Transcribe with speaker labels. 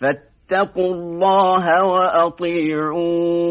Speaker 1: فاتقوا الله وأطيعون